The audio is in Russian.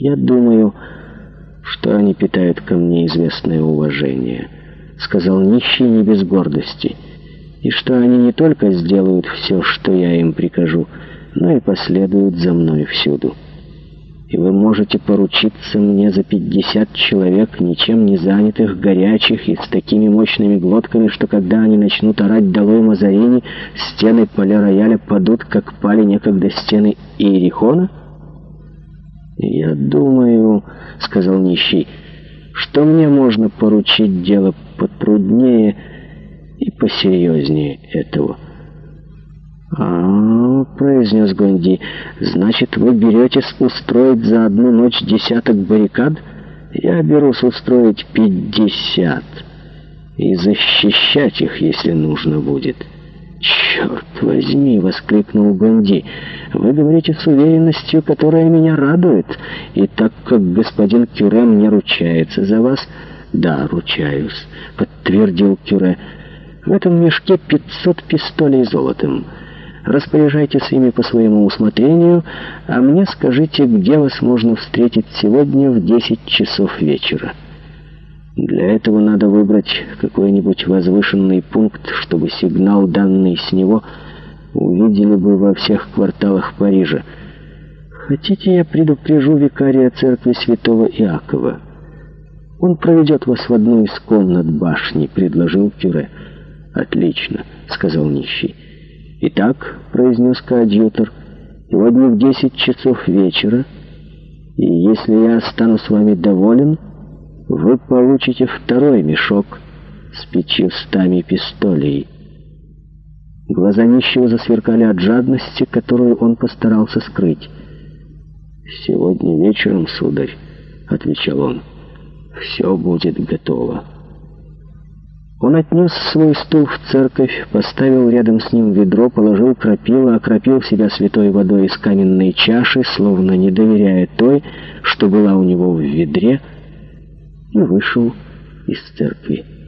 Я думаю, что они питают ко мне известное уважение», — сказал нищий не без гордости, «и что они не только сделают все, что я им прикажу, но и последуют за мной всюду. И вы можете поручиться мне за пятьдесят человек, ничем не занятых, горячих и с такими мощными глотками, что когда они начнут орать «Долой Мазарини», стены поля рояля падут, как пали некогда стены Иерихона?» «Я думаю, — сказал нищий, — что мне можно поручить дело потруднее и посерьезнее этого». «А, — произнес Гонди, — значит, вы беретесь устроить за одну ночь десяток баррикад? Я берусь устроить пятьдесят и защищать их, если нужно будет». «Черт возьми!» — воскликнул Бонди. «Вы говорите с уверенностью, которая меня радует. И так как господин Кюре мне ручается за вас...» «Да, ручаюсь», — подтвердил Кюре. «В этом мешке 500 пистолей золотом. Распоряжайтесь ими по своему усмотрению, а мне скажите, где вас можно встретить сегодня в 10 часов вечера». Для этого надо выбрать какой-нибудь возвышенный пункт, чтобы сигнал, данный с него, увидели бы во всех кварталах Парижа. Хотите, я предупрежу викария церкви святого Иакова? Он проведет вас в одну из комнат башни, предложил Кюре. Отлично, сказал нищий. Итак, произнес коадьютор, сегодня в десять часов вечера, и если я останусь с вами доволен вы получите второй мешок с пятьюстами пистолей. Глаза нищего засверкали от жадности, которую он постарался скрыть. «Сегодня вечером, сударь», — отвечал он, — «все будет готово». Он отнес свой стул в церковь, поставил рядом с ним ведро, положил крапило, окропил себя святой водой из каменной чаши, словно не доверяя той, что была у него в ведре, — и вышел из церкви.